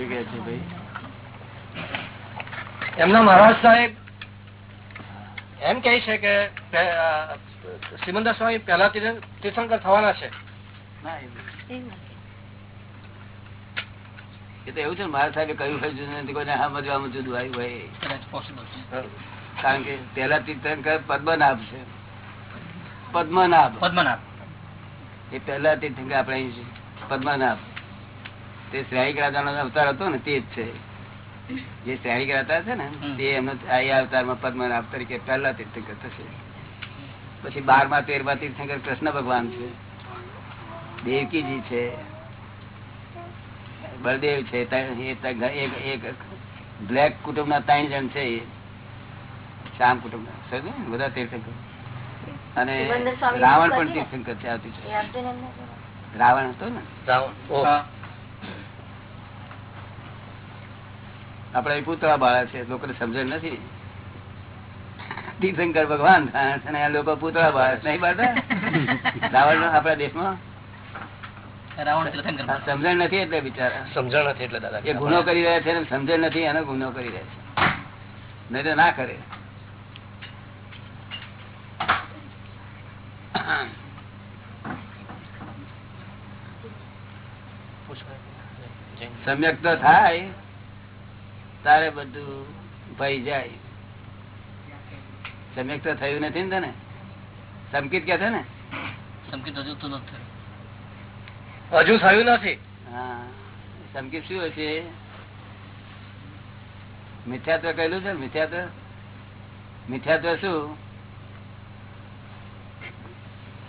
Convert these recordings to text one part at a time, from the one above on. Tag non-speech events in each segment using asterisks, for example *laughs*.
શું કે છે ભાઈ. એમના મહારાજ સાહેબ એમ કે છે કે સિમંદર સ્વામી પહેલા તીર્થંકર થવાના છે. એ એ તો એવું છે મારા સાહેબે કહ્યું હોય જુદું નથી કોઈને મજવા મજુ આવ્યું હોય. કારણ કે પેલા તીર્થંકર પદ્મનાભ છે. પદ્મનાભ. પદ્મનાભ. એ પેલા તીર્થંકર આપણે પદ્મનાભ. તે શ્રેણિક રાજાનો અવતાર હતો ને તે જ છે. જે શ્રેણિક રાજા છે ને તે એમનો આ અવતારમાં પદ્મનાભ તરીકે પહેલા તીર્થંકર થશે. પછી બારમા તેરમા તીર્થંકર કૃષ્ણ ભગવાન છે. દેવકીજી છે. બળદેવ છે. ત્રણ- એક એક બ્લેક કુટુંબના ત્રણ જણ છે એ. શ્યામ કુટુંબના? બધા તીર્થંકર. અને રાવણ પણ? તીર્થંકર છે આવતી છે. રાવણ હતો ને? રાવણ ઓહ. હા. આપડે પૂતળા બાળા છે લોકોને સમજણ નથી. તીર્થંકર ભગવાન અને આ લોકો પૂતળા બાળા છે. નહીં બાળતા રાવણ આપણા દેશમાં? સમજણ નથી એટલે બિચારા. સમજણ નથી એટલે દાદા એ ગુનો કરી રહ્યા છે સમજણ નથી એનો ગુનો કરી રહ્યા છે. નહીં તો ના કરે. સમ્યક તો થાય. તારે બધું ભય જાય. સમ્યક તો થયું નથી ને તને? સંકિત કે છે ને? સંકેત હજુ તો નથી હજુ થયું નથી? હા. સંકેત શું હશે? મિથ્યાત્વ કહેલું છે ને મિથ્યાત્વ? મિથ્યાત્વ શું?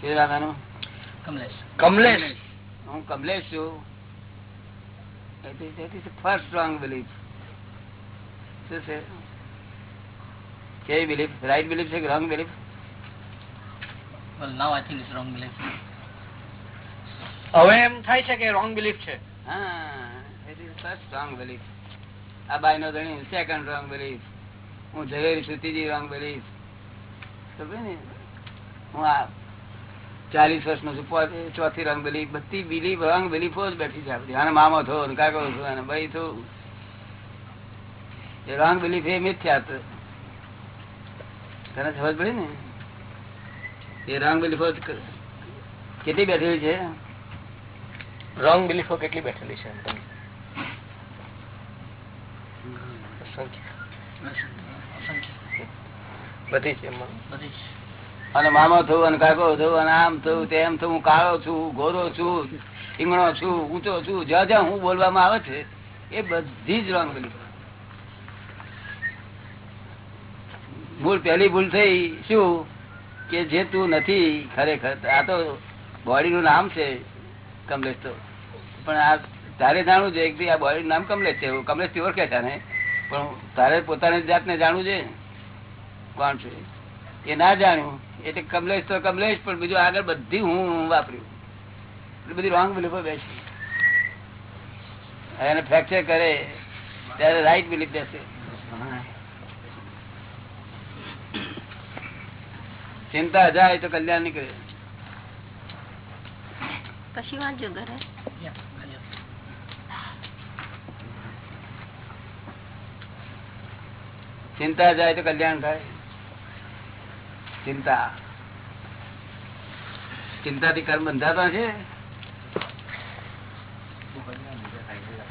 શું રામાનું કમલેશ. કમલેશ. હું કમલેશ છું. ફર્સ્ટ સ્ટ્રોંગ બિલીફ શું છે. કેવી બિલીફ રાઈટ બિલીફ છે wrong belief well now i think it's wrong હવે એમ થાય છે કે રોંગ બિલીફ છે. હા it is first wrong belief. આ બાઈ નો ધણી સેકન્ડ રોંગ બિલીફ હું ઝવેરી છું રોંગ બિલીફ ને હું આ ચાલીસ વર્ષ નો છું ચોથી રંગ બિલીફ બધી બિલીફ રંગ બિલીફો જ બેઠી છે આપડી અને મામો થો કાકો છું અને ભાઈ થયું એ રોંગ બિલીફ એ મિથ્યા તને સમજ પડી ને? એ રોંગ બિલીફો કેટલી બેઠેલી છે? રોંગ બિલીફો કેટલી બેઠેલી છે. બધી જ અને મામો થયું અને કાકો થયું અને આમ થયું તેમ થયું હું કાળો છું ગોરો છું ઈંગણો છું ઊંચો છું જ્યાં જ્યાં હું બોલવામાં આવે છે એ બધી જ રોંગ બિલીફ ભૂલ, પહેલી ભૂલ થઈ, શું? કે જે તું નથી, ખરેખર, આ તો બોડી નું નામ છે, કમલેશ તો. પણ આ તારે જાણવું છે કે આ બોડી નામ કમલેશ છે કમલેશથી ઓળખે છે ને પણ તારે પોતાની જાતને જાણવું છે. કોણ છે? એ ના જાણ્યું. એટલે કમલેશ તો કમલેશ, પણ બીજું આગળ બધી હું વાપર્યું. એટલે બધી રોંગ બિલીફો બેસી. એને ફ્રેક્ચર કરે, ત્યારે રાઈટ બિલીફ બેસે. ચિંતા જાય તો કલ્યાણ નીકળે. પછી વાંચજો ઘરે. ચિંતા જાય તો કલ્યાણ થાય. ચિંતા. ચિંતાથી કર્મ બંધાતા છે.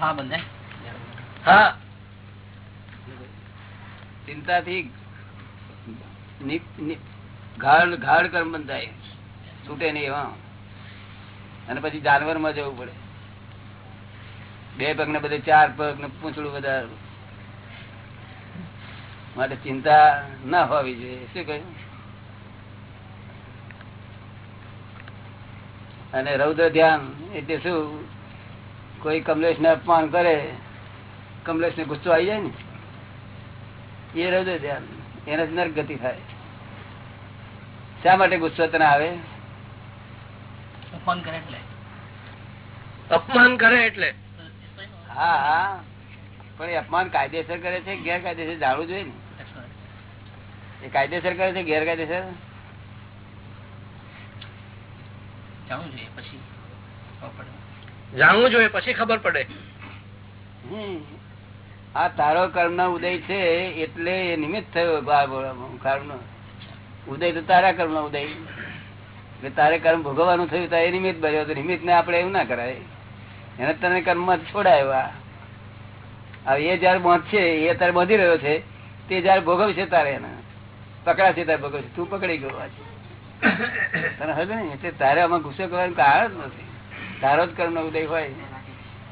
હા બંધાય. હા. ચિંતાથી છૂટે નહીં એવા. અને પછી જાનવરમાં જવું પડે. બે પગ ને બધે ચાર પગ ને પૂંછડું બધા માટે ચિંતા ના હોવી જોઈએ. શું કહ્યું? અને રૌદ્ર ધ્યાન એટલે શું? કોઈ કમલેશ ને અપમાન કરે કમલેશ ને ગુસ્સો આવી જાય ને? એ રૌદ્ર ધ્યાન. એનાથી નર્ક ગતિ થાય. શા માટે ગુસ્સો તને આવે? ફોન કરે એટલે. અપમાન કરે એટલે. હા હા. પણ એ અપમાન કાયદેસર કરે છે ગેરકાયદેસર જાણવું જોઈએ ને. એ કાયદેસર કરે છે ગેરકાયદેસર? જાણવું જોઈએ પછી ખબર પડે. જાણવું જોઈએ પછી ખબર પડે. હમ. આ તારો કર્મ ઉદય છે એટલે એ નિમિત્ત થયો કર્મ નો ઉદય તો તારા કર્મ નો ઉદય. એટલે તારે કર્મ ભોગવવાનું થયું તો એ નિમિત્ત બન્યો તો નિમિત્ત ને આપણે એવું ના કરાય. એને તને કર્મમાં છોડાયો આ હવે એ જયારે બાંધશે એ તારે બાંધી રહ્યો છે, તે જયારે ભોગવશે તારે એને. પકડાશે તારે ભોગવશે. તું પકડી ગયો તને હજુ ને એટલે તારે આમાં ગુસ્સો કરવાનું કારણ જ નથી. તારો જ કર્મ ઉદય હોય.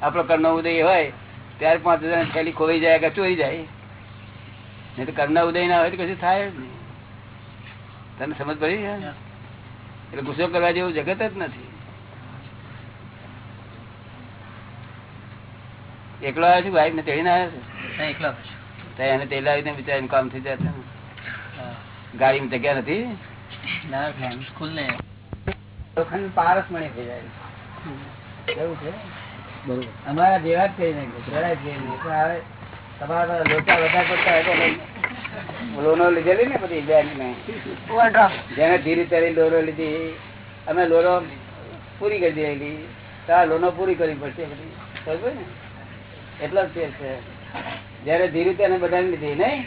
આપણો કર્મ ઉદય હોય, ત્યારે પાંચ હજાર થેલી ખોવાઈ જાય કે ચોરી જાય. નહીં તો કર્મ ઉદય ના હોય તો કશું થાય જ નહીં. તને સમજ પડી એટલે ગુસ્સો કરવા જેવું જગત જ નથી. એકલો આવ્યો છું ભાઈ ને તેડીને આવ્યો છે. એકલા એને તેલ આવીને બિચારીને કામ થઈ જતા. ગાડીમાં જગ્યા નથી? પારસ મળી થઈ જાય. કેવું છે? અમારા જેવા જ. પણ હવે તમારા લોચા વધારે પડતા હોય તો લોનો લીધેલી ને બધી બેંક ને? જેને ધીરે ધીરે લોનો લીધી. અમે લોનો પૂરી કરી દીધેલી. તો આ લોનો પૂરી કરવી પડશે બધી. બરોબર ને? એટલો જ ફેર છે. જયારે ધીરે તેને બધા લીધી નહીં?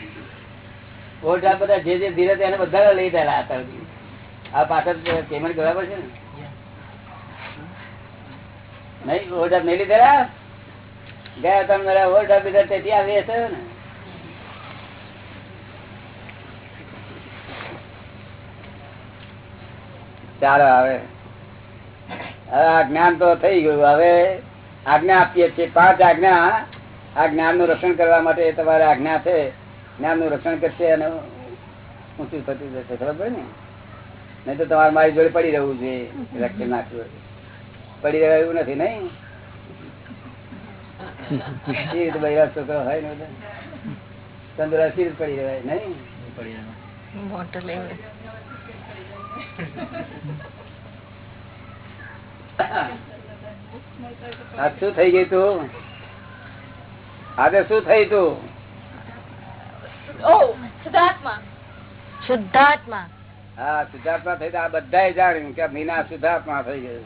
વોટ બધા જે જે ધીરે તેને બધા લઈ દેલા હતા આ પાછળ પેમેન્ટ કરવા પડશે ને? નહીં? આપ નહીં લીધેલા? ગયા તમે વોટ બીજા દીધા તેથી આ વેસ થયો ને. ચાલો હવે. હવે આ જ્ઞાન તો થઈ ગયું. હવે આજ્ઞા આપીએ છીએ. પાંચ આજ્ઞા. આ જ્ઞાનનું રક્ષણ કરવા માટે તમારે આજ્ઞા છે. જ્ઞાનનું રક્ષણ કરશે અને ઊંચું થતું જશે. ખબર ને? નહીં તો તમારે મારી જોડે પડી રહેવું જોઈએ. રક્ષણ નાખ્યું પડી રહેવા એવું નથી, નહીં? છોકરો હોય ને તંદુરસ્તી પડી રહેવાય, નહીં? પડી રહ્યો. આ શું થઈ ગયું તું? આજે શું થઈ તું? શુદ્ધાત્મા. હા શુદ્ધાત્મા થઈ આ બધા જાણ્યું કે મીના શુદ્ધાત્મા થઈ ગયું.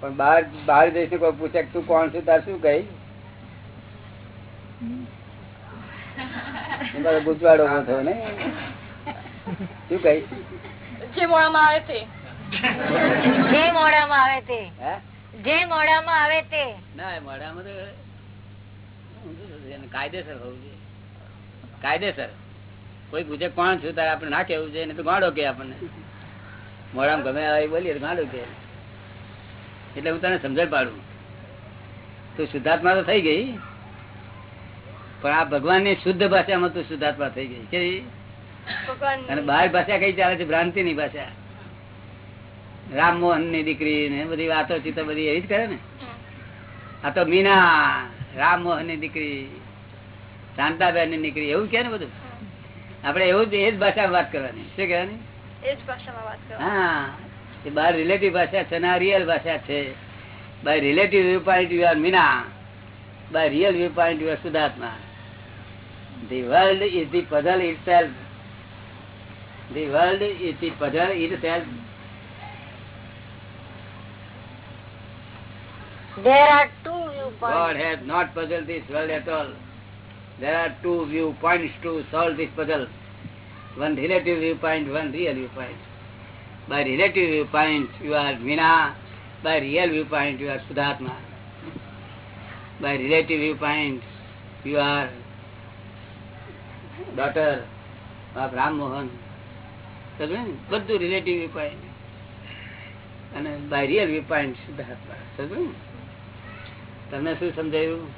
પણ બહાર બહાર જઈને કોઈ પૂછે તું કોણ છું તાર શું કહી? *laughs* ગુજવાડો થયો ને. શું કહી? જે મોડામાં આવે તે. જે મોડામાં આવે તે. જે મોડામાં આવે તે. ના મોડામાં તો કાયદેસર હોવું જોઈએ. કાયદેસર. કોઈ પૂછે કોણ છું? તારે આપણે ના કેવું છે એને તો ગાંડો કે આપણને. મોડામાં ગમે આવે બોલીએ તો ગાંડો કે એટલે હું તને સમજણ પાડું. તું શુદ્ધાત્મા તો થઈ ગઈ. પણ આ ભગવાનની શુદ્ધ ભાષામાં તું શુદ્ધાત્મા થઈ ગઈ. કેવી અને બાર ભાષા કઈ ચાલે છે? ભ્રાંતિ ની ભાષા. રામમોહનની દીકરી ને બધી વાતો ચીતો બધી એવી જ કરે ને? આ તો મીના રામમોહનની દીકરી શાંતાબેનની દીકરી એવું કે ને બધું? આપડે એવું જ એ જ ભાષામાં વાત કરવાની. શું કહેવાની? હા એ બાર રિલેટિવ ભાષા છે ના રિયલ ભાષા છે. By relative viewpoint you are Meena. By real viewpoint you are સુધાર્થમાં the world is the puzzle itself the world is the itself there are two God has not puzzled this world at all. There are two viewpoints to solve this puzzle. One relative viewpoint, one real viewpoint. By relative viewpoint, you are Vina. By real viewpoint, you are Sudhatma. By relative viewpoint, you are daughter of Ram Mohan. બધું relative વ્યૂ અને by real viewpoint શુદ્ધાત્મા તમને શું સમજાયું?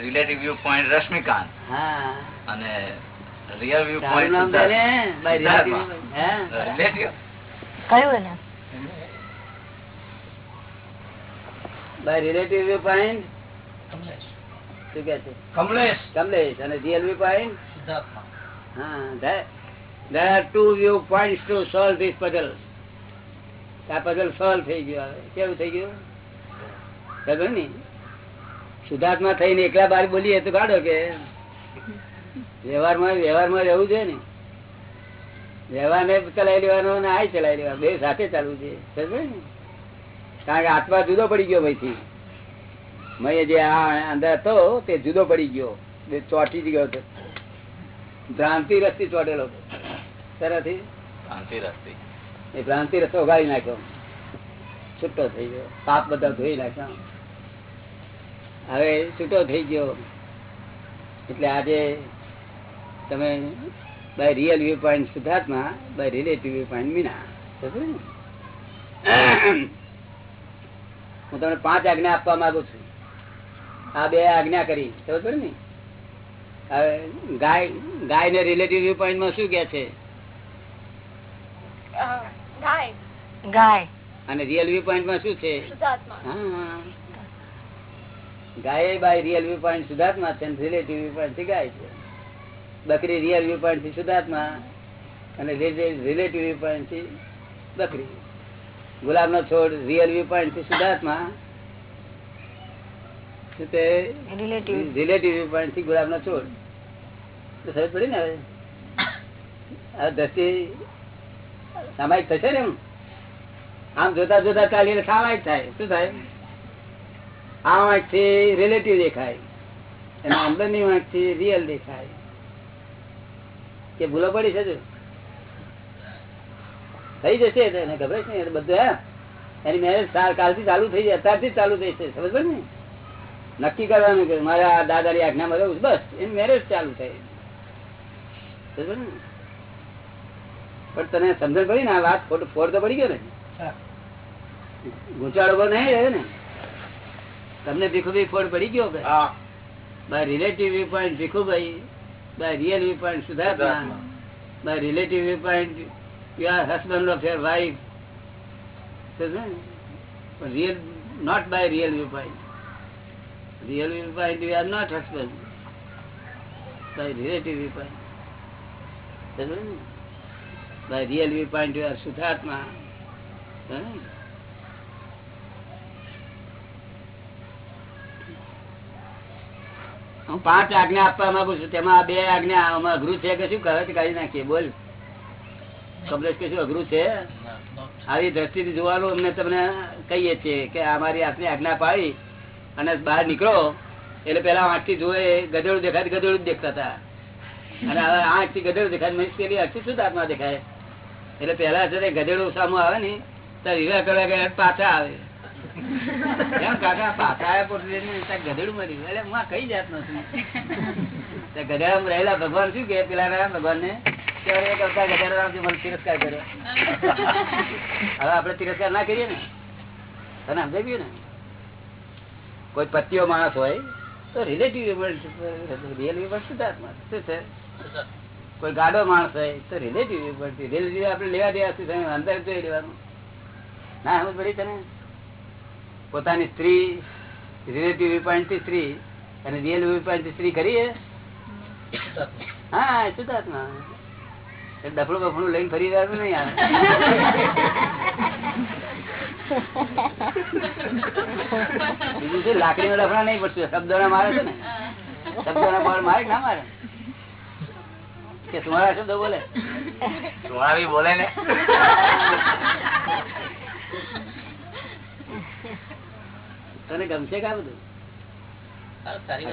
Relative viewpoint Rashmikant. હા. અને real viewpoint? Relative Kamlesh. અને real viewpoint? શુદ્ધાત્મા હા there- there are two viewpoints to solve this puzzle. આ પઝલ સોલ્વ થઈ ગયો હવે. કેવું થઈ ગયું? ખબર ને સુધાર્થમાં થઈને એકલા બાર બોલીએ તો કાઢો કે. વ્યવહારમાં વ્યવહારમાં રહેવું છે ને. વ્યવહારને ચલાવી લેવાનો અને આ ચલાવી લેવાનો. બે સાથે ચાલવું છે સમજ્યો ને કારણ કે આત્મા જુદો પડી ગયો ભાઈથી મય જે આ અંદર હતો, તે જુદો પડી ગયો. ચોટી જ ગયો હતો. ભ્રાંતિ રસ્તી ચોટેલો. તરથી શાંતિ રસ્તી. એ ભ્રાંતિ રસ્તો ઉગાડી નાખ્યો. છૂટો થઈ ગયો. પાપ બધા ધોઈ નાખ્યા. હવે છૂટો થઈ ગયો. એટલે આજે તમે બાય રિયલ વ્યૂ પોઈન્ટ સિદ્ધાર્થમાં by relative viewpoint Meena? હું તમને પાંચ આજ્ઞા આપવા માંગુ છું. આ બે આજ્ઞા કરી. સમજ ને? હવે ગાય ગાય ને રિલેટિવ વ્યૂ પોઈન્ટમાં શું કે છે? ગાય. ગાય. અને રિયલ વ્યૂ પોઈન્ટમાં શું છે? ગાય બાય રિયલ વ્યૂ પોઈન્ટ સુધાર્થમાં છે રિલેટિવ વ્યૂ પોઈન્ટથી ગાય છે. બકરી રિયલ વ્યૂ પોઈન્ટથી સુધાર્થમાં અને રિલેટિવ વ્યૂ પોઈન્ટથી બકરી. ગુલાબ નો છોડ રિયલ વ્યૂ પોઈન્ટથી સુધાર્થમાં શું રિલેટિવ રિલેટિવ વ્યૂ પોઈન્ટથી ગુલાબ નો છોડ. સમજ પડી ને આ દ્રષ્ટિ સામાયિક થશે ને આમ જોતા જોતા ચાલીને સામાયિક થાય. શું થાય? આ વાંકથી રિલેટિવ દેખાય. એના અંદરની વાંકથી રિયલ દેખાય. કે ભૂલો પડી છે? થઈ જશે એને ખબર છે ને બધું હે? એની મેરેજ કાલથી ચાલુ થઈ જાય. અત્યારથી ચાલુ થઈ છે. સમજ ને? નક્કી કરવાનું કે મારા દાદાની આજ્ઞા રહું બસ, એની મેરેજ ચાલુ ને? પણ તને સમજણ પડી ને આ વાત ફોડ તો પડી ગયો ને. ગુંચાળો પર નહીં રહ્યો ને. તમને ભીખુભાઈ ફોડ પડી ગયો કે? By relative viewpoint Bhikhubhai by real viewpoint સુધાર્થના. By relative viewpoint you are husband of your wife real not by real viewpoint real viewpoint you are not husband by relative viewpoint point you are શુદ્ધાત્મા. હું? પાંચ આજ્ઞા આપવા માંગુ છું. તેમાં બે આજ્ઞા આમાં અઘરું છે કે શું? કહે કાઢી નાખીએ. બોલ. કમલેશ કે શું અઘરું છે? આવી દ્રષ્ટિથી જોવાનું અમને તમને કહીએ છીએ કે અમારી આપની આજ્ઞા પાડી અને બહાર નીકળો. એટલે પેલા આંખથી જોયે ગધેડું દેખાય ગધેડું જ દેખતા હતા. અને આંખથી ગધેડું દેખાય. મનુષ્ય પેલી આંખથી શુદ્ધ આત્મા દેખાય. એટલે પેલા જયારે ગધેડું સામું આવે ને તો વિવાહ કરવા ગયા પાછા આવે. આ ભગવાન શું કે પેલા ભગવાન ને તિરસ્કાર કર્યો. હવે આપડે તિરસ્કાર ના કરીએ ને? તને સમજાઈ ને? કોઈ પતિઓ માણસ હોય, તો રિલેટિવ રિયલ શુદ્ધાત્મા શું છે? કોઈ ગાડો માણસ હોય તો રિલેટિવ રિલેટિવ આપણે લેવા દેવા અંદર જોઈ લેવાનું. ના સમજ પડી તને? પોતાની સ્ત્રી રિલેટિવ પોઈન્ટ સ્ત્રી અને રિયલ પોઈન્ટ સ્ત્રી કરીએ? હા શુદ્ધાત્મા ડફડું બફડું લઈને ફરી રહ્યા નહીં યાર. બીજું લાકડી નો ડફડા નહીં પડશે શબ્દો ના મારે છે ને. શબ્દો ના મારે ના મારે? કે તમારા શબ્દ બોલે? સુણાવી બોલે ને. તને ગમશે કા બધું?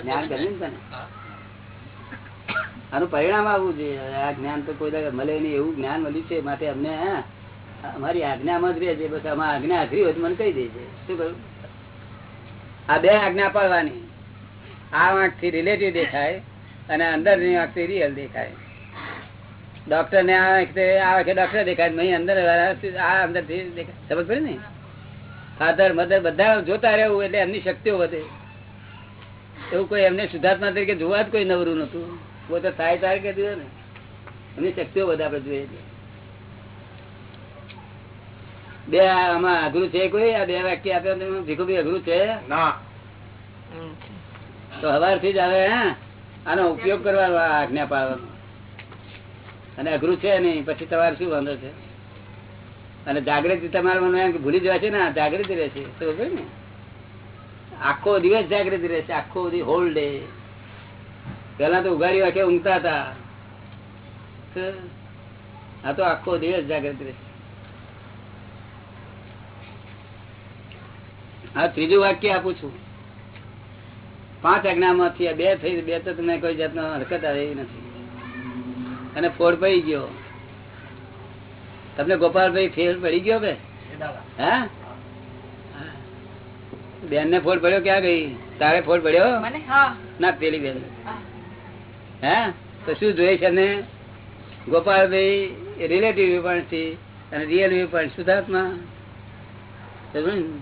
જ્ઞાન ગમ્યું તને? આનું પરિણામ આવવું જોઈએ આ જ્ઞાન તો કોઈ મળે નહીં. એવું જ્ઞાન મળ્યું છે માટે અમને હા, અમારી આજ્ઞામાં જ રહે છે. બસ આમાં આજ્ઞા અઘરી હોય મને કહી દેજે. શું કહ્યું? આ બે આજ્ઞા પાડવાની આ વાંકથી રિલેટિવ દેખાય અને અંદરની વાંકથી રિયલ દેખાય. ડોક્ટર ને આ વખતે આ ડોક્ટર દેખાય નહીં અંદર આ અંદરથી દેખાય. સમજ પડે ને? ફાધર મધર બધા જોતા રહેવું એટલે એમની શક્તિઓ વધે. એવું કોઈ એમને સુધાર્થમાં તરીકે જોવા જ કોઈ નવરું નતું પોતે થાય તારે કે દીધો ને. એમની શક્તિઓ બધા આપણે જોઈએ છે. બે આમાં અઘરું છે કોઈ? આ બે વાક્ય આપ્યો તમે? ભીખુભાઈ અઘરું છે? તો હવારથી જ આવે હા? આનો ઉપયોગ કરવાનો આજ્ઞા પાડવાનો અને અઘરું છે નહીં, પછી તમારે શું વાંધો છે? અને જાગૃતિ તમારા મને એમ ભૂલી જવા છે ને જાગૃતિ રહેશે તો ને? આખો દિવસ જાગૃતિ રહેશે આખો દી હોલ ડે પેલા તો ઉઘાડી વાંખે ઊંઘતા હતા. આ તો આખો દિવસ જાગૃતિ રહેશે હા, ત્રીજું વાક્ય આપું છું. પાંચ આજ્ઞામાંથી આ બે થઈ, બે તો તમને કોઈ જાતનો હરકત આવે નથી. અને ફોડ પડી ગયો. તમને ગોપાલભાઈ ફેર પડી ગયો કે? હે? બેન ને ફોડ પડ્યો ક્યાં ગઈ? તારે ફોડ પડ્યો? ના પેલી બેન. હે. તો શું જોઈએ છે ને? ગોપાલભાઈ રિલેટિવ વ્યૂ છે અને રિયલ શુદ્ધાત્મા સમજ્યું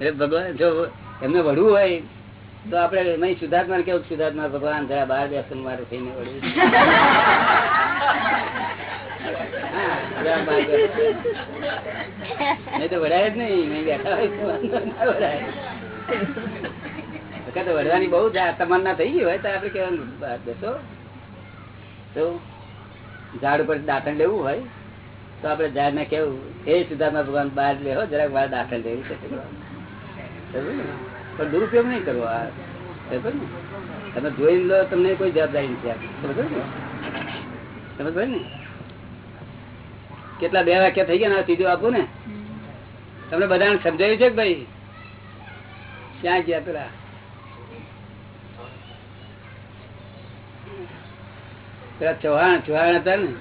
એટલે ભગવાન જો એમને વડવું હોય તો આપડે નહીં સુધાર્થમાં કેવું સુધાર્થમાં ભગવાન જરા બાર દર્શન મારે થઈને વળ્યું તો વડવાની બહુ તમન્ના થઈ ગઈ હોય તો આપડે કેવાનું બહાર બેસો. તો ઝાડ ઉપર દાંતણ લેવું હોય, તો આપડે ઝાડ ને કેવું એ સુધાર્થમાં ભગવાન, બહાર લેવો જરાક બહાર દાંતણ લેવું છે? પણ દુરુપયોગ નહીં કરવો આ. તમે જોઈ લો, તમને કોઈ જવાબદારી નથી સમજો ને? કેટલા બે વાક્ય થઈ ગયા સીધું આપું ને? તમને બધાને સમજાયું છે ભાઈ? ક્યાં ગયા પેલા? પેલા ચૌહાણ ચૌહાણ હતા ને?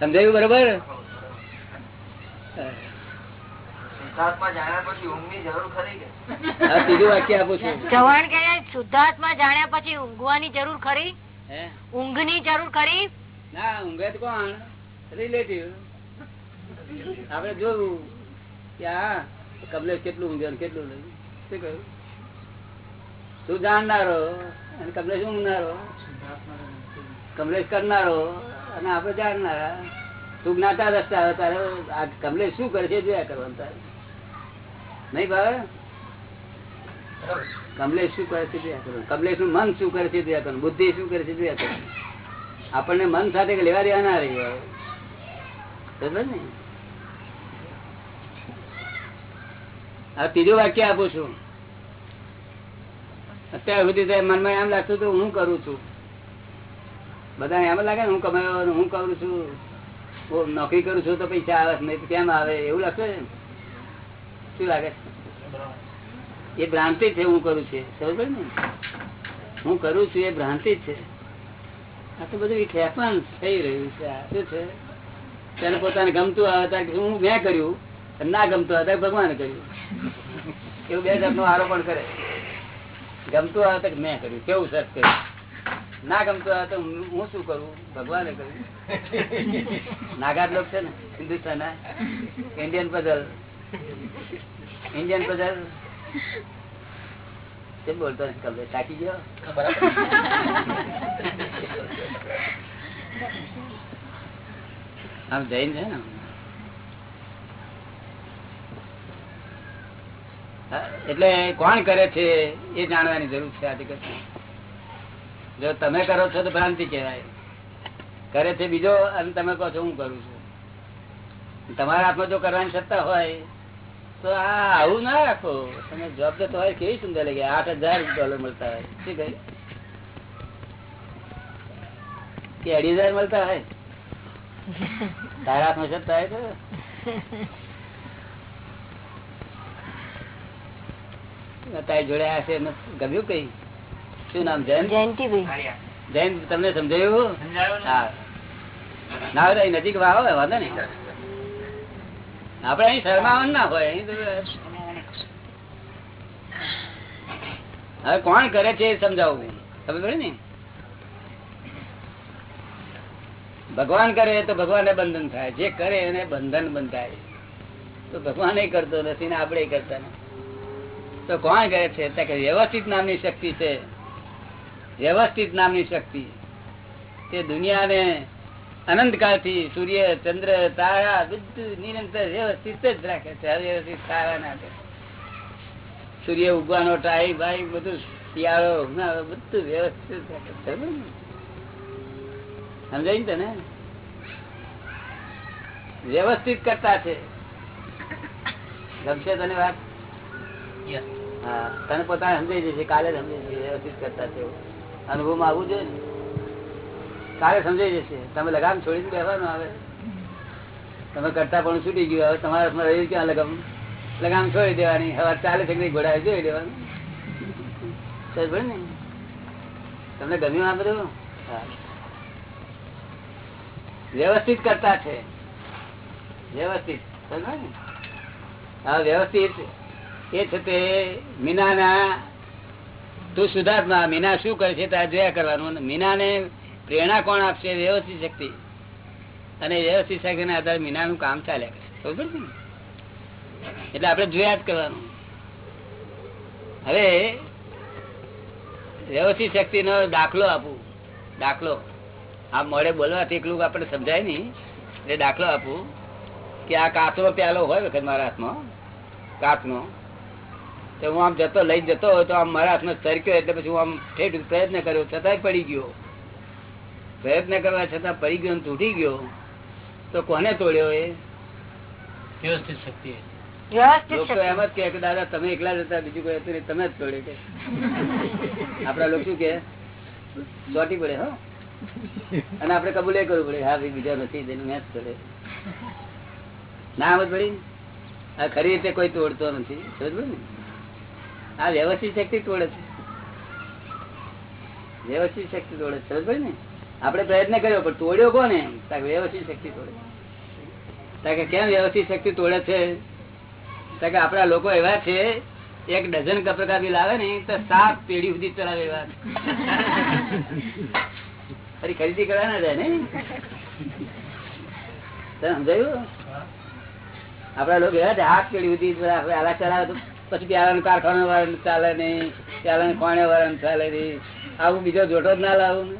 સમજાયું બરોબર? ચૌહાણ કે? શુદ્ધાત્મા જાણ્યા પછી ઊંઘવાની જરૂર ખરી? ઊંઘની જરૂર ખરી? ના ઊંઘે તો કોણ? રિલેટિવ આપડે જોયું કે આ કમલેશ કેટલું ઊંઘે ને કેટલું નહીં. શું કહ્યું? તું જાણનારો અને કમલેશ ઊંઘનારો. કમલેશ કરનારો અને આપડે જાણનારા. તું જ્ઞાતા રસ્તા તારે આ કમલેશ શું કરે છે જોયા કરવાનું તારે. નહીં ભાવે કમલેશ શું કરે છે કમલેશનું મન શું કરે છે બુદ્ધિ શું કરે છે આપણને મન સાથે લેવા દેવા ના રહી ત્રીજું વાક્ય આપું છું. અત્યાર સુધી મનમાં એમ લાગતું હતું, હું કરું છું. બધા એમ લાગે હું કમાયો હું કરું છું. નોકરી કરું છું તો પૈસા આવે, નહીં કેમ આવે? એવું લાગશે ને? શું લાગે? એ ભ્રાંતિ છે, હું કરું છું. સમજ ને? હું કરું છું, એ ભ્રાંતિ છે. આ તો બધું ખેપણ થઈ રહ્યું છે. આ શું છે? તેને પોતાને ગમતું આવે ત્યારે હું મેં કર્યું ના ગમતું આવે ભગવાને કર્યું. એવું બે જાતનો આરોપણ કરે ગમતું આવે તો મેં કર્યું. કેવું સર કર્યું ના ગમતું આવે તો હું હું શું કરું? ભગવાને કર્યું. નાગાર લોક છે ને? હિન્દુસ્તાન ઇન્ડિયન પઝલ ઇન્ડિયન બજાર કેમ બોલતો નથી થાકી ગયો આમ જૈન છે ને. એટલે કોણ કરે છે એ જાણવાની જરૂર છે આજે. જો તમે કરો છો તો ભ્રાંતિ કહેવાય. કરે છે બીજો, અને તમે કહો છો હું કરું છું. તમારા હાથમાં જો કરવાની સત્તા હોય તો આ આવું ના રાખો. તમે જોબ તો હોય કેવી સુંદર લાગે. આઠ હજાર ડોલર મળતા હોય. શું કહે? કે અઢી હજાર મળતા હોય? તારા હાથમાં સત્તા હોય તો. તારી જોડે આ છે ગમ્યું કઈ? શું નામ જયંત? જયંતિભાઈ. જૈન તમને સમજાયું? હા. ના હોય નજીક વાવો વાંધો નહીં. આપડે અહીં શરમાવાનું ના હોય હવે કોણ કરે છે એ સમજાવવું ખબર ને? ભગવાન કરે તો ભગવાનને બંધન થાય. જે કરે એને બંધન બંધાય. તો ભગવાન કરતો નથી ને આપણે કરતા નથી. તો કોણ કરે છે? કે વ્યવસ્થિત નામની શક્તિ છે. વ્યવસ્થિત નામની શક્તિ. તે દુનિયાને અનંત કાળથી સૂર્ય ચંદ્ર તારા બધું નિરંતર વ્યવસ્થિત જ રાખે છે. અવ્યવસ્થિત તારા ના સૂર્ય ઉગવાનો ટાઈમ ભાઈ બધું શિયાળો ઉનાળો બધું વ્યવસ્થિત રાખે છે. સમજાય ને તને? વ્યવસ્થિત કરતા છે. ગમશે તને વાત? હા તને પોતાને સમજાઈ જશે કાલે સમજાઈ જશે. વ્યવસ્થિત કરતા છે. અનુભવમાં આવવું જોઈએ કાલે સમજાઈ જશે. તમે લગામ છોડીને બેસવાનું આવે. તમે કરતા પણ છૂટી ગયું. હવે તમારા હાથમાં રહ્યું ક્યાં લગામ? લગામ છોડી દેવાની. હવે ચાલે છે ઘોડા જોઈ સમજ ને. તમને ગમ્યું આ બધું? વ્યવસ્થિત કરતા છે. વ્યવસ્થિત. હા, વ્યવસ્થિત. એ છે તે મીનાના તું સુધાર્થમાં મીના શું કરે છે તારે જોયા કરવાનું. મીના મીનાને પ્રેરણા કોણ આપશે? વ્યવસ્થિત શક્તિ. અને વ્યવસ્થિત શક્તિના આધારે મીનાનું કામ ચાલ્યા કરે. ને? એટલે આપણે જોયા જ કરવાનું. હવે વ્યવસ્થિત શક્તિ નો દાખલો આપું. દાખલો. આ મોડે બોલવાથી એકલું આપણે સમજાય નહીં. એટલે દાખલો આપું કે આ કાચનો પ્યાલો હોય વખત મારા હાથમાં. કાચનો. તો હું આમ જતો લઈ જતો હોય તો આમ મારા હાથમાં સરક્યો એટલે પછી હું આમ ઠેઠ પ્રયત્ન કર્યો. છતાંય પડી ગયો. પ્રયત્ન કરવા છતાં પડી ગયો તૂટી ગયો તો કોને તોડ્યો એ? વ્યવસ્થિત શક્તિ લોકો એમ જ કે દાદા તમે એકલા જ હતા બીજું કોઈ હતું તમે જ તોડે કે. આપડા લોકો શું કે ચોટી પડે હો. અને આપડે કબૂલ કરવું પડે હા ભાઈ બીજા નથી તેનું મેં જ તોડે ના આવત પડી? આ ખરી રીતે કોઈ તોડતો નથી સમજ ને? આ વ્યવસ્થિત શક્તિ તોડે છે. વ્યવસ્થિત શક્તિ તોડે છે સમજ ને? આપણે પ્રયત્ન કર્યો, પણ તોડ્યો કોને? વ્યવસ્થિત શક્તિ તોડે. તાકે કેમ વ્યવસ્થિત શક્તિ તોડે છે? કે આપડા લોકો એવા છે, એક ડઝન કપડા બી લાવે ને, તો સાત પેઢી સુધી ચલાવે એવા. ફરી ખરીદી કરવા ના જાય ને? તને સમજાયું? આપડા લોકો એવા છે આઠ પેઢી સુધી આલા ચલાવે તો પછી પ્યાલા કારખાના વાળા ચાલે નહીં પ્યાલા કોણે વાળા ચાલે નહીં. આવું બીજો જોટો જ ના લાવું. ને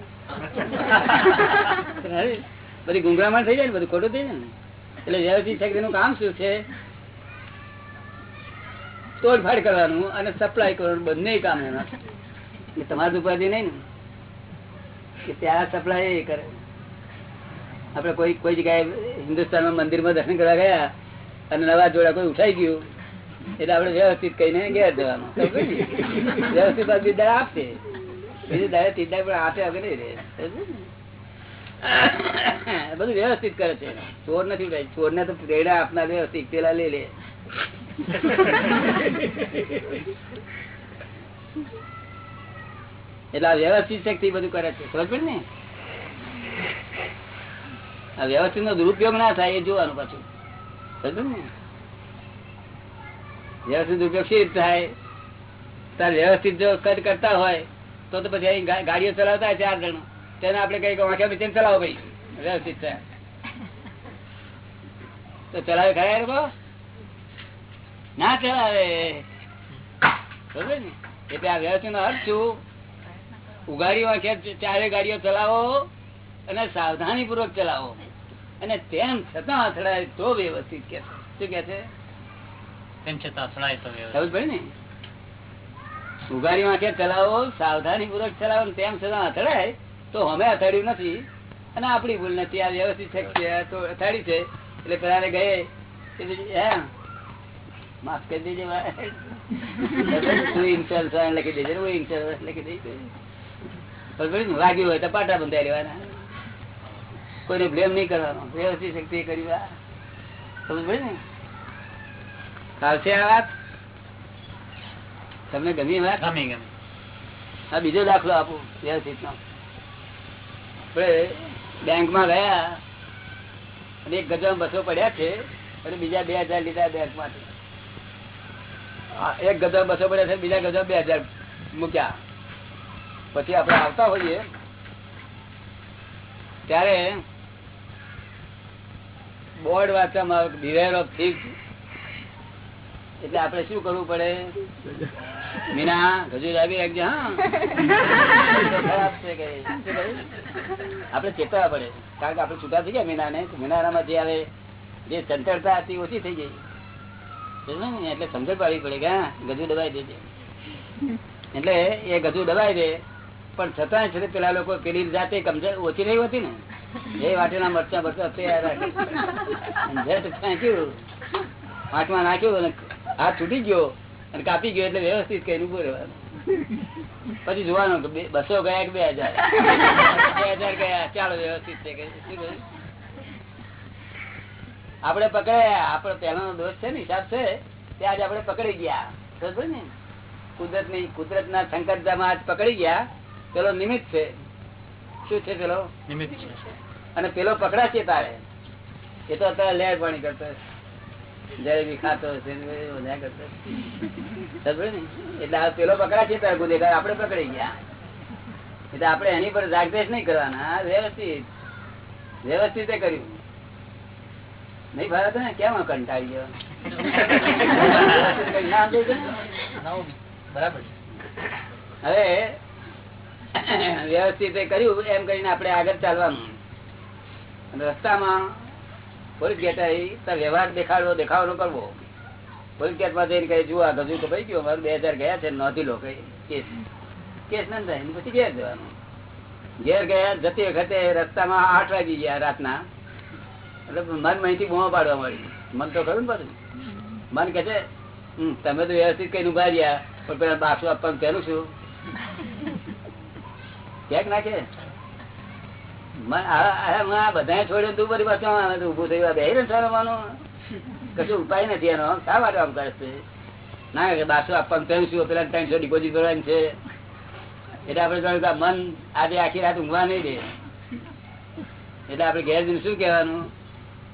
બધી ગુંગરામણ થઈ જાય ને, બધું ખોટું થઈ જાય ને. એટલે વ્યવસ્થિત શક્તિ નું કામ શું છે? તોડફાડ કરવાનું અને સપ્લાય કરવાનું, બંને કામ એના. તમારી ઉપાધિ નહીં ને. કે ત્યાં સપ્લાય એ કરે. આપડે કોઈ કોઈ જગ્યાએ હિન્દુસ્તાનમાં મંદિરમાં દર્શન કરવા ગયા અને નવા જોડા કોઈ ઉઠાઈ ગયું, એટલે આપડે વ્યવસ્થિત કહીને ઘેર જવાનું. વ્યવસ્થિત આપશે. બીજું દાડે ત્રીજા પણ આપે વગર નહીં રે. બધું વ્યવસ્થિત કરે છે. ચોર નથી ચોર ને તો પ્રેરણા આપનાર વ્યવસ્થિત. પેલા લઈ લે. એટલે આ વ્યવસ્થિત શક્તિ બધું કરે છે. ખબર પડે ને? આ વ્યવસ્થિત નો દુરુપયોગ ના થાય એ જોવાનું પાછું. ખબર ને? વ્યવસ્થિત દુરુપયોગ શી થાય? તાર વ્યવસ્થિત જો કદ કરતા હોય તો તો પછી ગાડીઓ ચલાવતા ચાર જણ. તેને આપણે કઈ વાંખ્યા બીચે ચલાવો ભાઈ. વ્યવસ્થિત છે. તો ચલાવે ખરા લોકો ના ચલાવે. બરોબર ને? એટલે આ વ્યવસ્થિત નો અર્થ શું? ઉગાડી વાંખે ચારે ગાડીઓ ચલાવો અને સાવધાની પૂર્વક ચલાવો. અને તેમ છતાં અથડાય તો વ્યવસ્થિત કે શું કે છે? તેમ છતાં અથડાય તો વ્યવસ્થિત. ને? ઉગાડી વાંખે ચલાવો, સાવધાની પૂર્વક ચલાવો તેમ છતાં અથડાય તો અમે અથડ્યું નથી અને આપણી ભૂલ નથી, આ વ્યવસ્થિત તો અથાડી છે. એટલે પેલા ગયે નહીં કરવાનો. વ્યવસ્થિત શક્તિ કરી ને? વાત? તમને ગમી વાત ગમે ગમે. આ બીજો દાખલો આપો વ્યવસ્થિત નો આપણે બેંકમાં ગયા અને એક ગજામાં બસો પડ્યા છે અને બીજા બે હજાર લીધા બેંકમાંથી એક ગજા બસો પડ્યા છે બીજા ગજા બે હજાર મૂક્યા. પછી આપણે આવતા હોઈએ ત્યારે બોર્ડ વાંચવામાં આવે બિવેર ઓફ થીફ એટલે આપડે શું કરવું પડે? મીના હજુ આવી *laughs* રાખજે હા? આપણે ચેતવા પડે. કારણ કે આપડે છૂટા થઈ ગયા મીના ને મીનારામાં જે આવે જે ચંચળતા હતી ઓછી થઈ ગઈ. એટલે સમજણ પાડવી પડે કે ગજુ દબાઈ દેજે એટલે એ ગજુ દબાઈ દે. પણ છતાં છે પેલા લોકો પેલી જાતે કમજોર ઓછી રહી હતી ને. એ વાટેના મરચા મરચા તૈયાર નાખ્યું આંખમાં નાખ્યું અને હાથ છૂટી ગયો અને કાપી ગયો એટલે વ્યવસ્થિત કર્યું ઉભું પછી જોવાનું કે બસો ગયા કે બે હજાર? બે હજાર ગયા. ચાલો વ્યવસ્થિત છે? આપણે પકડ્યા. આપડે પહેલાનો દોષ છે ને હિસાબ છે તે આજે આપણે પકડી ગયા. ખબર ને? કુદરતની કુદરત ના સંકટમાં આજ પકડી ગયા. પેલો નિમિત્ત છે. શું છે પેલો? નિમિત્ત છે. અને પેલો પકડાશે તારે? એ તો અત્યારે લેર પાણી કરતો જલેબી ખાતો હશે ને એ બધા કરતો હશે. સમજ્યો ને? એટલે આ પેલો પકડાશે તારે ગુનેગાર. આપણે પકડી ગયા. એટલે આપડે એની પર જાગૃત નહીં કરવાના. વ્યવસ્થિત. વ્યવસ્થિત કર્યું. નહીં ભારત ને કેમ કંટાળી ગયો. હવે વ્યવસ્થિત કર્યું. એમ કરીને આપણે આગળ ચાલવાનું. રસ્તામાં વ્યવહાર દેખાડવો દેખાડો કરવો. પોલીસ જઈને કઈ જુઓ ગજુ તો ભાઈ ગયો મારું બે હજાર ગયા છે નોંધી લો કઈ કેસ. કેસ ના થાય પછી ઘેર જવાનું. ઘેર ગયા જતી વખતે રસ્તામાં આઠ વાગી ગયા રાતના. એટલે મન માહિતી બૂમો પાડવા મળી મન તો ખરું ને પાછું. મન કે છે "હમ, તમે તો વ્યવસ્થિત કઈ ઊભા રહ્યા પણ પેલા બાસુ આપવાનું પેલું છું. ક્યાંક નાખે. બધા છોડ્યું તું બધી પાછો ઉભું થયું. બે રમવાનું કશું ઉપાય નથી એનો. શા માટે આમ કરે છે? ના કે બાસુ આપવાનું કહ્યું પેલા ત્રણસો ડિપોઝિટ કરવાની છે. એટલે આપડે કહ્યું મન આજે આખી રાત ઊંઘવા નહીં દે. એટલે આપડે ઘેર જઈને શું કહેવાનું?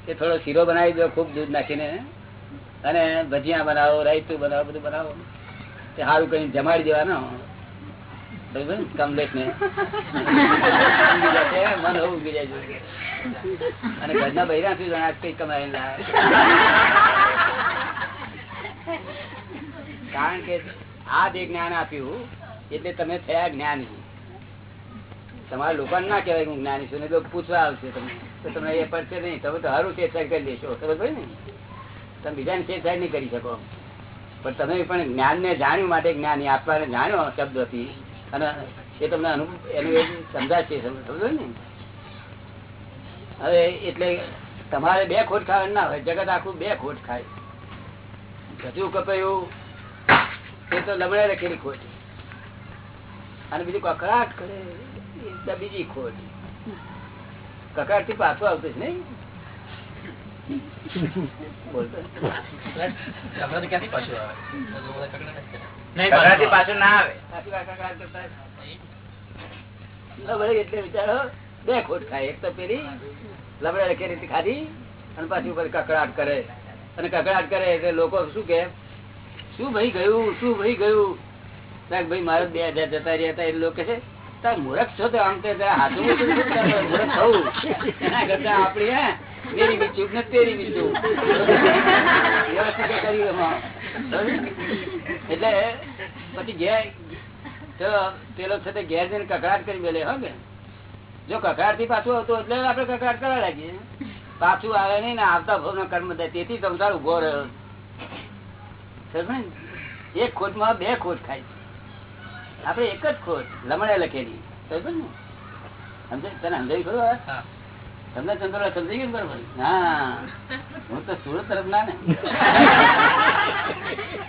કે થોડો શીરો બનાવી દો, ખૂબ દૂધ નાખીને. અને ભજીયા બનાવો, રાયતું બનાવો, બધું બનાવો. તે સારું કઈ જમાડી દેવાનો. બરોબર ને? અને ઘરના બૈરા શું જણા કઈ કમાઈને લાવે. કારણ કે આ જે જ્ઞાન આપ્યું, એટલે તમે થયા જ્ઞાની. તમારા લોકો ના કહેવાય હું જ્ઞાની છું પૂછવા આવશે તમને. તો તમને એ પડશે નહીં. તમે તો સારું છેડછાડ કરી દેશો, ખબર પડે ને? તમે બીજાને છેડછાડ નહીં કરી શકો. પણ તમે પણ જ્ઞાનને જાણ્યું માટે જ્ઞાની આપવાને જાણ્યો શબ્દોથી. અને એ તમને એનું એ સમજાશે સમજો ને? હવે એટલે તમારે બે ખોટ ખાવાની ના હોય, જગત આખું બે ખોટ ખાય. હજુ કપાયું એ તો લમણે રખેલી ખોટ. અને બીજું કકડાટ કરે બીજી ખોટ. કકડાટથી પાછું આવતું છે નહીં. બોલતો. ક્યાંથી પાછું આવે? કરે. પાછું ના આવે. કકડાટ કરતા લમડે એટલે વિચારો બે ખોટ ખાય. એક તો પેલી લમડે લખેલી રીતે ખાધી અને પાછી ઉપર કકડાટ કરે. અને કકડાટ કરે એટલે લોકો શું કે શું ભાઈ ગયું? શું ભાઈ ગયું? ભાઈ મારે બે હજાર જતા રહ્યા હતા. એ લોકો છે મૂરખ છો તો આમ તે હાથું મૂર્ખ થવું. એના કરતા આપડી હે મેરી બીજું ને તેરી બીજું વ્યવસ્થિત એમાં એટલે પછી ઘેર પેલો છે તે ઘેર જઈને કકડાટ કરી મેલે હો કે? જો કકડાટથી પાછું આવતું એટલે આપડે કકડાટ કરવા લાગીએ. પાછું આવે નહીં ને આવતા ભાવ નો કર્મ થાય તેથી સંસાર ઊભો રહ્યો. એક ખોટમાં બે ખોટ ખાય છે. આપડે એક જ ખોટ લમણે લખેલી. સમજો ને સમજે? તને સમજાવી ખરું. તમને ચંદ્ર સમજાઈ ગયું બરોબર? હા. હું તો સુરત તરફ ના ને. *laughs*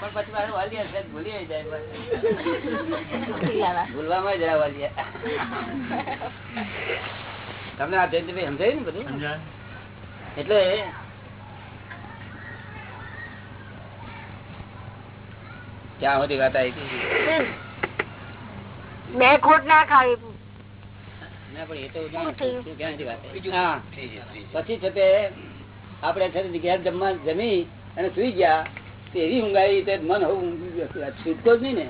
પણ પછી મારે વાલિયા છે ભૂલી જાય ભૂલવામાં જરા વાલિયા. તમને આ જયંતિભાઈ સમજાય ને બધું? એટલે ક્યાં સુધી વાત આવી હતી? બે ખોટ ના ખાવી. પછી છે તે આપડે ઘેર જમવા જમી અને સુઈ ગયા. એવી ઊંઘાઈ તે મન હવે ઊંઘી. છૂટકો જ નહીં ને?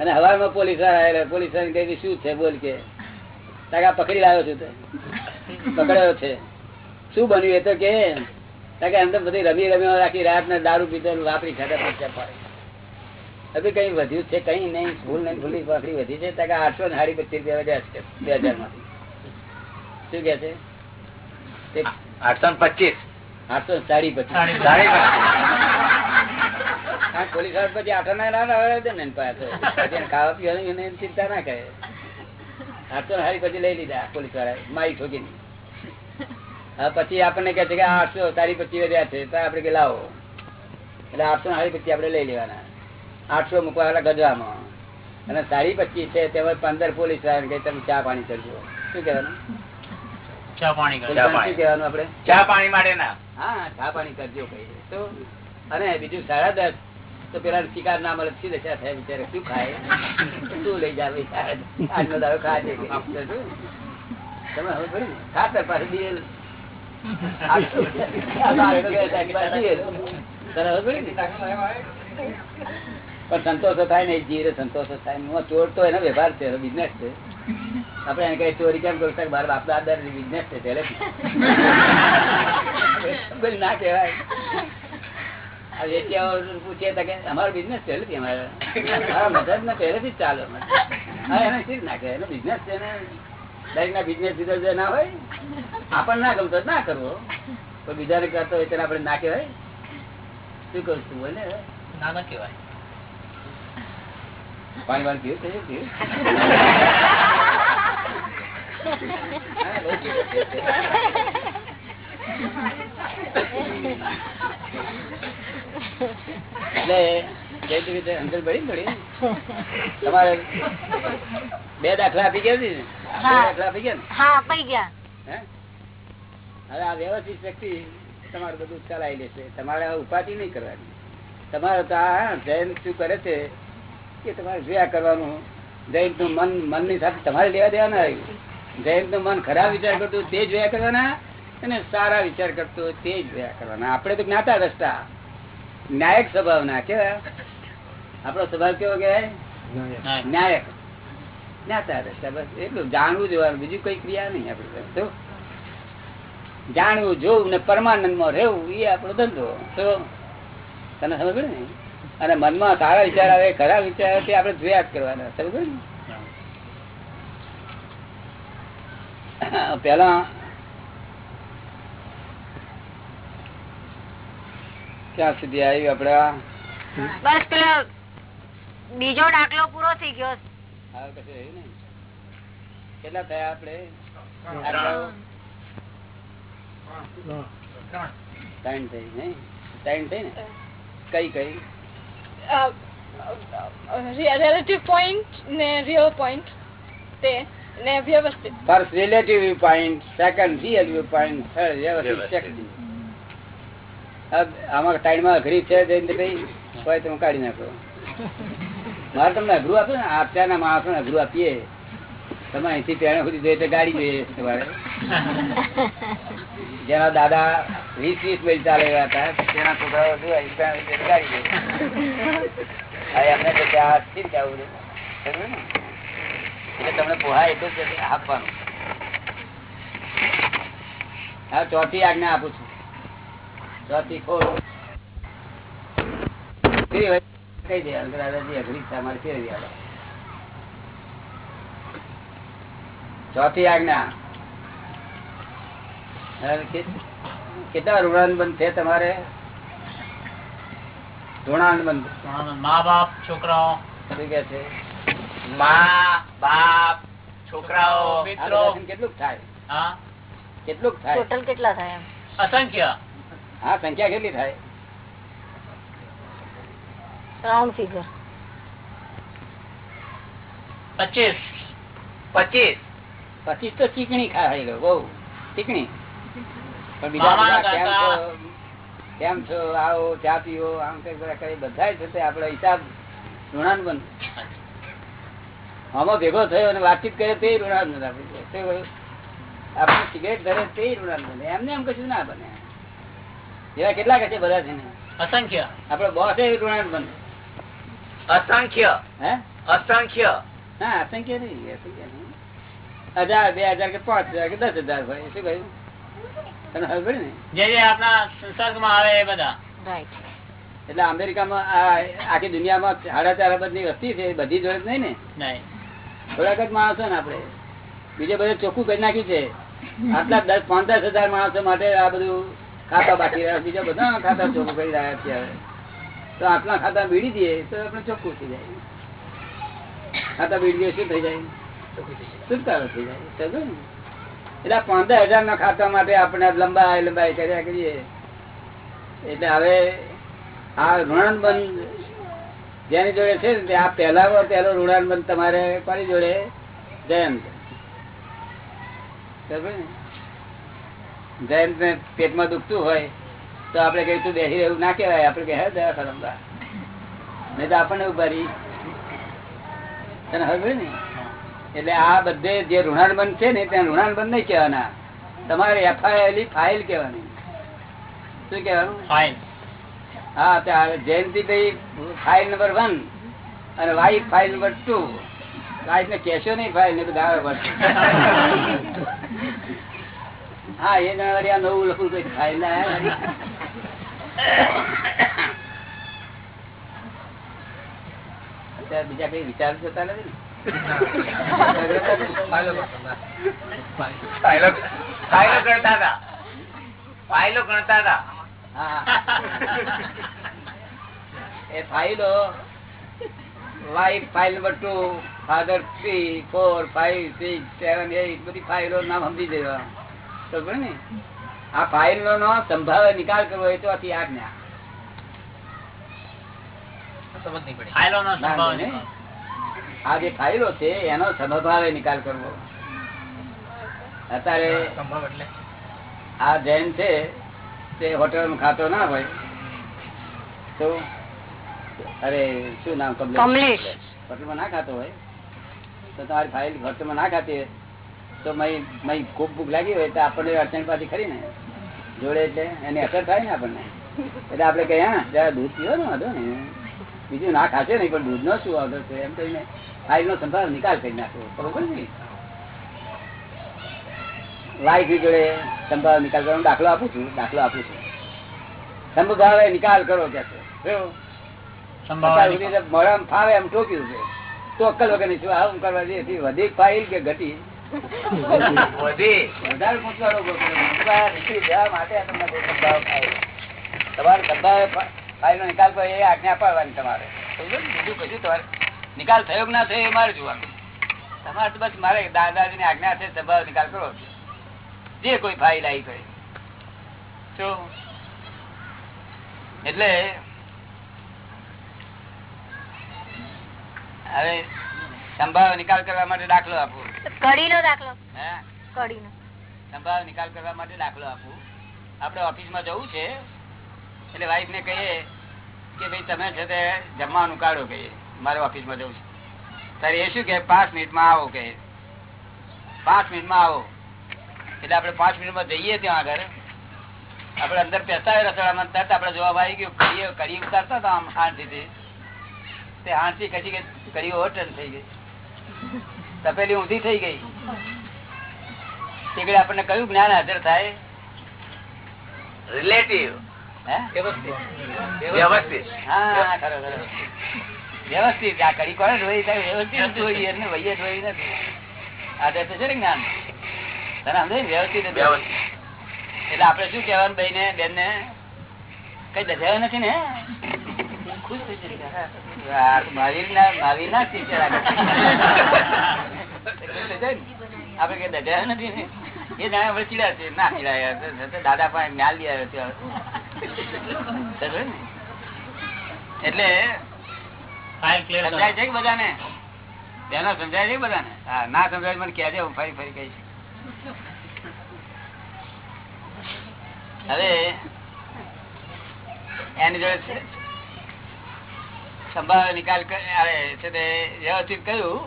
અને હવારમાં પોલીસ આવેલા પોલીસ શું છે બોલ કે. તાકા પકડી લાવ્યો છું પકડાયો છે. શું બન્યું એ તો કે એમ તો બધી રમી રમી રાખી રાત ને દારૂ પીધો વાપરી ખાતા પૈસા પાડે. હવે કઈ વધ્યું છે, કઈ નહીં, ભૂલ નહીં, ભૂલી પાકડી વધી છે. તાકા આઠસો ને સાડી પચીસ રૂપિયા વધ્યા છે, બે હજારમાંથી શું કે છે? આઠસો ને પચીસ. આઠસો પોલીસવાળા પછી આઠો ના ના આવે ને. પછી ખાવા પીવાની એને ચિંતા ના કરે. આઠસો ને પછી લઈ લીધા પોલીસવાળા મારી ઠોકીને. પછી આપણને કહે છે કે આઠસો તારી પછી વધ્યા છે તો આપડે કે લાવો. એટલે આઠસો સાડી પચીસ આપણે લઈ લેવાના. આઠસો મૂકવાના ગજવામાં અને સાડી પચીસ છે તેમાં પંદર પોલીસવાળા કે તમે ચા પાણી કરજો. શું કેવાનું ચા પાણી આપણે? ચા પાણી માટે ના. હા ચા પાણી કરજો કહીએ તો અને બીજું સાડા દસ તો પેલા શિકાર ના મળે શી દશા થાય બિચારે શું ખાય? શું લઈ જાવ? આજનો દાડો ખાજે તમે હવે ભરી ખાતર પાસે દિયેલ. તને હવે ભરી? પણ સંતોષ થાય ને જીરે સંતોષ થાય. હું ચોર તો એનો વ્યવહાર છે બિઝનેસ છે. આપડે એને કઈ ચોરી કેમ કરું મારા બાપ દાદા બિઝનેસ છે બધું *laughs* ના કહેવાય. આ વેચ્યાઓ પૂછે તો કે અમારો બિઝનેસ પહેલેથી અમારે મારા મદદ ને પહેલેથી જ ચાલે. હા એને શીખ ના કેવાય એનો બિઝનેસ છે ને. દરેક ના બિઝનેસ જે ના હોય આપણને ના ગમતો તો ના કરવો. પણ બીજાને કરતો હોય તેને આપણે ના કહેવાય. શું કરું છું બોલે ના ના કહેવાય. પાણી પાણી પીવું છે તમારે બે દાખલા આપી ગયા ને. દાખલા આપી ગયા ને? હા અપાઈ ગયા. હે? હવે આ વ્યવસ્થિત શક્તિ તમારું બધું ચલાવી લેશે. તમારે હવે ઉપાધિ નહીં કરવાની. તમારે તો આ જૈન શું કરે છે કે તમારે જોયા કરવાનું? જૈનનું મન મનની સાથે તમારે લેવા દેવા ના જૈનનું મન ખરાબ વિચાર કરતું તે જોયા કરવાના અને સારા વિચાર કરતો તે જોયા કરવાના. આપણે તો જ્ઞાતા રસ્તા ન્યાયક સ્વભાવ ના કેવા આપણો સ્વભાવ કેવો કહેવાય ન્યાયક. જ્ઞાતા રસ્તા બસ એટલું જાણવું જોવાનું. બીજું કઈ ક્રિયા નહીં આપણે તો? જાણવું જોવું ને પરમાનંદમાં રહેવું એ આપણો ધંધો. તો? તને સમજ પડે ને? અને મનમાં સારા વિચાર આવે ખરા વિચાર આવે તે આપણે જોયા જ કરવાના સમજો ને? પેલા ક્યાં સુધી આવી આપડે? બસ પેલો બીજો દાખલો પૂરો થઈ ગયો. કશું ને કેટલા થયા આપડે ત્રણ થઈ નહીં? ત્રણ થઈ ને? કઈ કઈ? રિલેટિવ પોઈન્ટ ને રિયલ પોઈન્ટ તે ને વ્યવસ્થિત. First relative point second real point third વ્યવસ્થિત શક્તિ આમાં ટાઈમમાં અઘરી છે જયંતભાઈ હોય તો હું કાઢી નાખો. મારે તમને અઘરું આપ્યું ને અત્યારના માણસો અઘરું આપીએ. તમે અહીંથી પેણા સુધી જોઈએ ગાડી જોઈએ તમારે. જેના દાદા વીસ વીસ મિલ ચાલે હતા, તેના છોકરાઓ ગાડી જોઈએ. તો ત્યાં સ્થિર જવું. એટલે તમને પોહાય એટલું જ આપવાનું. હા, ચોથી આજ્ઞા આપું છું. ચોથી ખોલ. કઈ દે દાદાજી, અઘરી તમારે અમારે કેવી ચોથી આજ્ઞા. હવે કે- કેટલા ઋણાન બંધ છે તમારે? ઋણાન બંધ મા બાપ છોકરાઓ. શું કે છે? મા બાપ છોકરાઓ. આ મિત્રો. બધાથી કેટલુંક થાય? હા? કેટલુંક થાય? ટોટલ કેટલા થાય એમ? અસંખ્ય. હા સંખ્યા કેટલી થાય? રાઉન્ડ ફિગર પચીસ. પચીસ. પછી તો ચીકણી ખાઈ ગયો બહુ. ચીકણી. પણ બીજા કેમ છો? કેમ છો? આવો ચા પીવો આમ કઈ બધા કઈ બધા છે આપડે હિસાબ ઋણાન બંધ આમાં ભેગો થયો અને વાતચીત કરે તે ઋણાન બંધ? આપણે સિગરેટ ધરે તે ઋણાન બંધ એમને એમ કશું ના બને. એવા કેટલા છે બધા છે ને અસંખ્ય. આપડે બોસ એ ઋણાન બંધ અસંખ્ય. હે? અસંખ્ય. ના અસંખ્ય નહીં અસંખ્ય નહીં. હજાર બે હજાર કે પાંચ હજાર કે દસ હજાર હોય શું કહ્યું? તને ખબર ને? જે જે આપણા સંસર્ગમાં આવે એ બધા. એટલે અમેરિકામાં આખી દુનિયામાં સાડા ચાર અબજની વસ્તી છે બધી જોડે નહીં ને? થોડાક જ માણસો ને આપડે બીજે બધે ચોખ્ખું કરી નાખ્યું છે. આટલા દસ પાંચ દસ હજાર માણસો માટે આ બધું ખાતા બાકી રહ્યા. બીજા બધા ખાતા ચોખ્ખું કરી રહ્યા છે હવે તો આટલા ખાતા બીડી દઈએ તો આપણે ચોખ્ખું થઈ જાય. ખાતા બીડી દઈએ શું થઈ જાય? એટલે પંદર હજાર ના ખાતા માટે આપણે લંબાઈ લંબાઈ કર્યા કરીએ એટલે હવે આ ઋણાનબંધ જેની જોડે છે ને આ પહેલા પહેલો ઋણાનબંધ તમારે કોની જોડે જયંત જયંત ને પેટમાં દુખતું હોય તો આપડે કઈ તું બેસી રહેવું ના આપડે કે કહે દયા ખરમદા નહીં તો આપણને ઉભારી તને હવે ને એટલે આ બધે જે ઋણાલબંધ છે ને ત્યાં ઋણાનુબંધ નહીં કહેવાના. તમારે એફઆઈઆર ફાઇલ કહેવાની. શું કહેવાનું? ફાઇલ હા ત્યાં જયંતિભાઈ ફાઇલ નંબર વન અને wife file number two wife ને કેશો નહીં ફાઇલ ને બધા હા એ જણાવરી આ નવું લખું કઈ ફાઇલ ના અત્યારે બીજા કઈ વિચાર થતા નથી ને? Four five six seven eight બધી ફાઇલો નામ સમજી દેવા આ ફાઇલ નો સંભાવે નિકાલ કરવો એ તો અતિ આજ્ઞા સમજ નહીં પડે ફાઇલો નો સંભાવ. આ જે ફાઇલો છે એનો સંભાવે નિકાલ કરવો. અત્યારે આ જૈન છે તે હોટેલ ખાતો ના હોય. તો અરે શું નામ કમલેશ. હોટલમાં ના ખાતો હોય? તો તમારી ફાઇલ હોટલમાં ના ખાતી હોય? તો મય મય ખૂબ ભૂખ લાગી હોય તો આપણને અડચણ પાછી ખરી ને? જોડે એટલે એની અસર થાય ને આપણને? એટલે આપણે કહીએ હા જરા દૂધ પીવો ને વાંધો ને બીજું ના ખાશે નહીં પણ દૂધ નો શું ઓર્ડર છે? એમ કહીને. ફાઇલ નો સંભાવ નિકાલ કરી નાખવો બરોબર ને? વાઈફ જોડે સંભાવ નિકાલ કરવાનો દાખલો આપું છું દાખલો આપું છું. સંભાવે નિકાલ કરો કે મોઢામાં ફાવે એમ ઠોક્યું છે. તો અક્કલ વગર નહીં આવું કરવા જઈએ વધી ફાઇલ કે ઘટી? વધારે પૂછવાનો. તમારે સંભાવે ફાઇલ નો નિકાલ કરો એ આજ્ઞા પાડવાની તમારે. બીજું કશું તમારે નિકાલ થયો કે ના થયો એ મારે જોવાનું. તમારે બસ મારે દાદાજીની આજ્ઞા છે સભા નિકાલ કરો જે કોઈ ફાઇલ આવી કરે એટલે હવે સંભાવ નિકાલ કરવા માટે દાખલો આપો. કડીનો દાખલો. હે? સંભાવ નિકાલ કરવા માટે દાખલો આપું. આપણે ઓફિસમાં જવું છે. એટલે વાઈફ ને કહીએ કે ભાઈ તમે છે તે જમવાનું કાઢો કહીએ. મારે ઓફિસમાં જવું છે. ત્યારે એ શું કે પાંચ મિનિટમાં આવો કે. પાંચ મિનિટમાં આવો. એટલે આપણે પાંચ મિનિટમાં જઈએ ત્યાં આગળ. આપણે અંદર પેસા રસોડામાં તરત આપણે જવાબ આવી ગયો. કરીએ કરી ઉતારતા હતા આમ આણથી તે આણથી કચી કે કડી ઓવરટર્ન થઈ ગઈ. તપેલી ઊંધી થઈ ગઈ. તીકડે આપણને કયું જ્ઞાન હાજર થાય? રિલેટિવ હે? વ્યવસ્થિત. હા ખરો ખરો. વ્યવસ્થિત આ કડી કોને જોઈ વ્યવસ્થિત જોઈ એમને વહીએ ધોઈ નથી. આ તો છે ને જ્ઞાન. તને સમજે વ્યવસ્થિત એટલે? આપડે શું કેવાનું ભાઈ ને બેન ને કઈ દજાયો નથી ને? ખુશ થઈ જશે. મહાવીર ના? મહાવીર? આપડે કઈ દજાયો નથી ને? એ જાણે આપણે છે. ના ચીડાયા દાદા પણ જ્ઞાન લઈ આવ્યો એટલે સમજાય છે બધાને? બેનો સમજાય છે બધાને? ના સમજાય મને કહેજે હું ફરી ફરી કહીશ. હવે એની જોડે સંભાવ નિકાલ છે તે વ્યવસ્થિત કહ્યું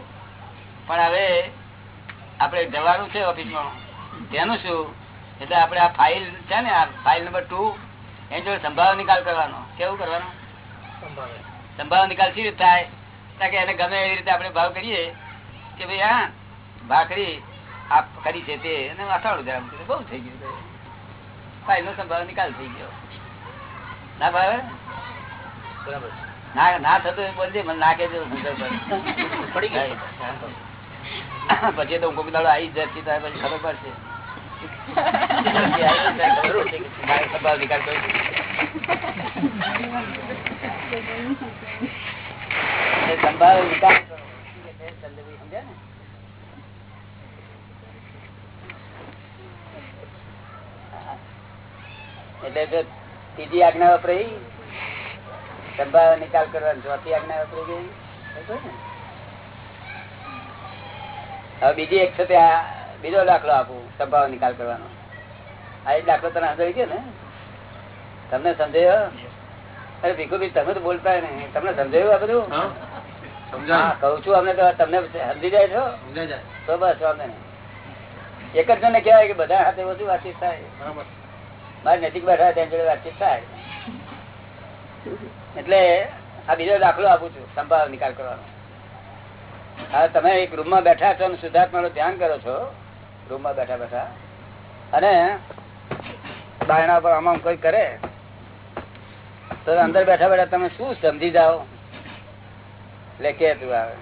પણ હવે આપણે જવાનું છે ઓફિસમાં. તેનું શું? એટલે આપણે આ ફાઇલ છે ને આ ફાઇલ નંબર ટુ એની જોડે સંભાવ નિકાલ કરવાનો. કેવું કરવાનું? સંભાવે સંભાવ નિકાલ સી રીતે થાય? કારણ કે એને ગમે એવી રીતે આપણે ભાવ કરીએ કે ભાઈ હા ભાખરી આપ કરી છે તે. અને અથાણું જરા બહુ થઈ ગયું ફાઇલ નો સંભાવ નિકાલ થઈ ગયો. ના ભાવે બરાબર ના ના થતું એ બોલજે મને ના કહેજો સંજય પર. પડી ગઈ પછી તો કોઈક દાડો આવી જતી ત્યારે પછી ખબર પડશે. *laughs* સંભાવ નિકાલ કર્યો એટલે ત્રીજી આજ્ઞા વપરાઈ સંભાવ નિકાલ કરવાનો ચોથી આજ્ઞા વપરાઈ ગઈ? હવે બીજી એક ત્યાં બીજો દાખલો આપું સંભાવ નિકાલ કરવાનો આ એક દાખલો તને સમજાવી ગયો ને તમને સમજાયો અરે ભીખુભાઈ તમે તો બોલતા નહીં. તમને સમજાયું આ બધું? કઉ છું અમને તો તમને સમજી જાય છો? તો બસ વાંધો નહીં. એક જ જણને કહેવાય કે બધા સાથે વધુ વાતચીત થાય. મારી નજીક બેઠા તેની જોડે વાતચીત થાય. એટલે આ બીજો દાખલો આપું છું સંભાવ નિકાલ કરવાનો. હા તમે એક રૂમમાં બેઠા છો અને શુદ્ધાત્માનું ધ્યાન કરો છો રૂમમાં બેઠા બેઠા. અને બાયણા પર આમ આમ કોઈ કરે તો અંદર બેઠા બેઠા તમે શું સમજી જાઓ? એટલે કે તું આવે.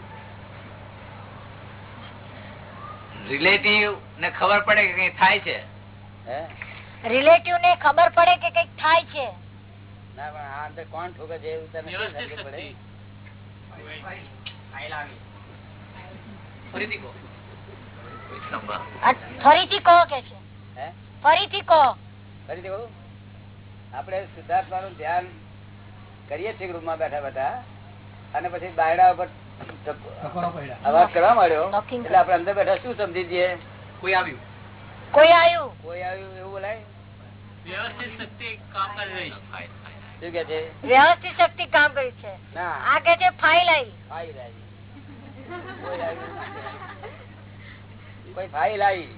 રિલેટિવ ને ખબર પડે કે કઈ થાય છે? રિલેટિવ ને ખબર પડે કે કંઈક થાય છે? ના પણ આ અંદર કોણ ઠોકે છે એવું પડે? આ ફરીથી કહો. કે છે. ફરીથી કહો. ફરીથી કહું? આપણે શુદ્ધાત્માનું ધ્યાન કરીએ છીએ રૂમમાં બેઠા બેઠા. અને પછી બાયડા ઉપર અવાજ કરવા માંડ્યો. એટલે આપણે અંદર બેઠા શું સમજી દઈએ કોઈ આવ્યું? કોઈ આવ્યું? કોઈ આવ્યું એવું બોલાય? વ્યવસ્થિત શક્તિ કામ કરી રહી છે. શું કે છે? વ્યવસ્થિત શક્તિ કામ કર્યું છે. આ કે છે ફાઇલ આવી. ફાઇલ આવી. કોઈ કોઈ ફાઇલ આવી.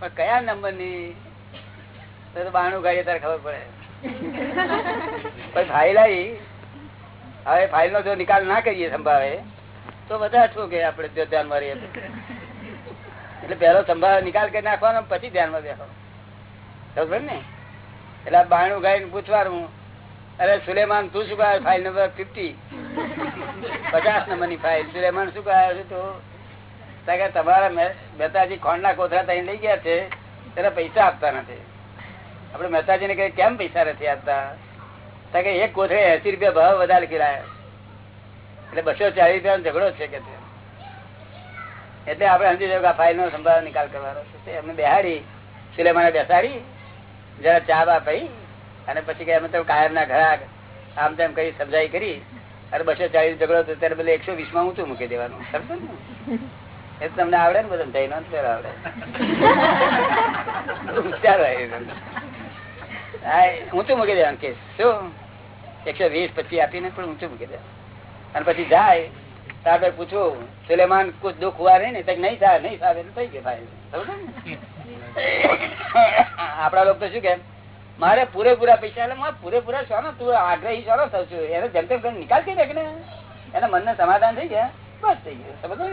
પણ કયા નંબરની બાણું ગાડીએ તારે ખબર પડે. ફાઇલ આવી. હવે ફાઇલ નો જો નિકાલ ના કરીએ સંભાવે, તો બધા ઠોકે આપણે જો ધ્યાનમાં રહીએ. એટલે પેલો સંભાવ નિકાલ કરી નાખવાનો, પછી ધ્યાનમાં બેસો ખબર ને? એટલે બાણું ગાઈને પૂછવાનું, અરે સુલેમાન, તું શું કહે ફાઇલ નંબર ફિફ્ટી પચાસ નંબરની ફાઇલ સુલેમાન, શું કહે છે તો? તમારા મહે- મહેતાજી ખોંડના કોથળા તઈ લઈ ગયા છે ત્યારે પૈસા આપતા નથી. આપડે મહેતાજી ને કઈ કેમ પૈસા નથી આપતા? કે, એક કોથળે એસી રૂપિયા ભાવ વધારે કિરાય. એટલે બસો ચાલીસ રૂપિયા ઝઘડો છે કે એટલે આપડે સમજી જવું ફાઇલ નો સંભાળ નિકાલ કરવાનો છે. એમને બેહાડી, સુલેમાને બેસાડી, જરા ચા બા પી અને પછી કે અમે તો કાયમ ના ઘરાક, આમ તેમ કરી સમજાઈ કરી અને બસો ચાલીસ ઝઘડો તો ત્યારે બધે એકસો વીસમાં ઊંચું મૂકી દેવાનું. સમજો ને? એ તમને આવડે ને બધું જઈને આવડે. *laughs* એ ઊંચું ઊંચું પછી જાય તારે પૂછવું સુલેમાન કુછ દુઃખ હુઆ નહીં ને નહીં થાય નહીં થાય થઈ ગયું ભાઈ આપડા લોકો શું કે મારે પૂરેપૂરા પૈસા એટલે મારે પૂરેપૂરા છો ને તું આગ્રહી છો થઉં છું એને જેમ તેમ કરીને નિકાલ થઈ દે કે ને એના મનને સમાધાન થઈ ગયા બસ થઈ ગયું સમજો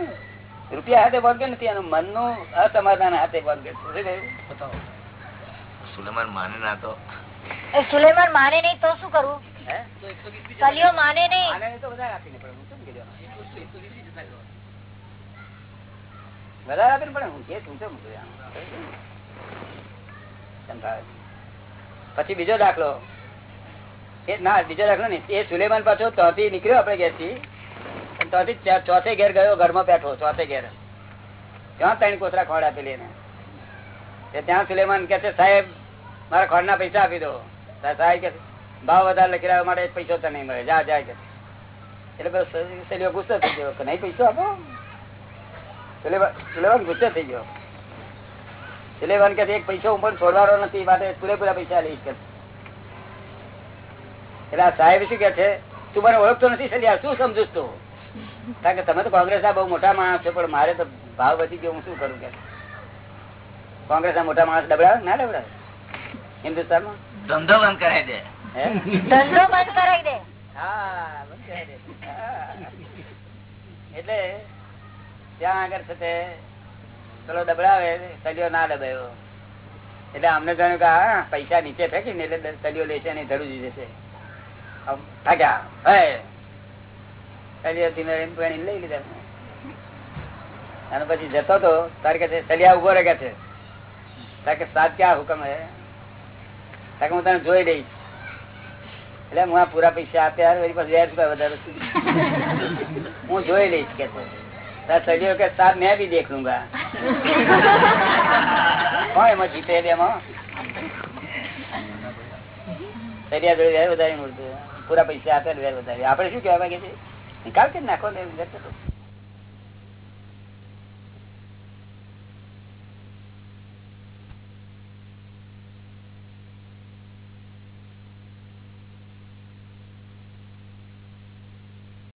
રૂપિયા હાથે બંધ નથી એનું મનનું અસમાધાન હાથે બંધ શું કહ્યું? સુલેમાન માને ના તો. એ સુલેમાન માને નહીં તો શું કરવું કલિયો માને નહીં. વધારે આપીને હું. પછી બીજો દાખલો. એ ના બીજો દાખલો નહીં. એ સુલેમાન પાછો ત્યાંથી નીકળ્યો આપડે ઘેરથી. થી ત્યાંથી ચોથે ઘેર ગયો ઘરમાં બેઠો ચોથે ઘેર. ત્યાં ત્રણ કોથરા ખોડ આપેલી એને ત્યાં સુલેમાન કે છે સાહેબ મારા ખોડના પૈસા આપી દો. સાહેબ કે ભાવ વધારે લખી રહ્યા માટે પૈસો તો નહીં મળે. જા જાય કે એટલે પેલો ગુસ્સો થઈ ગયો. કે નહીં પૈસો આપો? સુલેવાન ગુસ્સે થઈ ગયો. સુલેવાન કે એક પૈસો હું પણ છોડવાનો નથી માટે પૂરેપૂરા પૈસા લઈશ કે. એટલે આ સાહેબ શું કે છે, તું મને ઓળખતો નથી સલિયા શું સમજુશ તું? કારણ કે તમે તો કોંગ્રેસ ના બહુ મોટા માણસ છો, પણ મારે તો ભાવ વધી ગયો, હું શું કરું કે? કોંગ્રેસ ના મોટા માણસ ડબડાવે ના ડબડાવે હિન્દુસ્તાનમાં? ધંધો બંધ કરાવી દે. ધંધો બંધ કરાવી દે. હા બંધ કરાવી દે. એટલે ત્યાં આગળ છે ચલો દબડાવે ડબડાવે ના દબાયો. એટલે અમને જાણ્યું કે હા પૈસા નીચે ફેંકીને એટલે સલિયો લેશે ને ધરું જશે. આમ થાક્યા હે? સલિયો ધીમે લઈ લીધા. અને પછી જતો તો તારે કે સલિયા ઊભો રહે કે છે? તારે કે સાત ક્યાં હુકમ હે? હું તને જોઈ દઈશ એટલે હું આ પૂરા પૈસા આપ્યા પાછું વ્યાજ વધારે હું જોઈ લઈશ કે સાથ મેં ભી દેખ લુંગા કોણ એમાં જીતે એમાં? સરિયા જોડે વધારે મળતું પૂરા પૈસા આપે વ્યાજ વધારે આપડે શું કહેવા માંગે છે નિકાલ કરી નાખો ને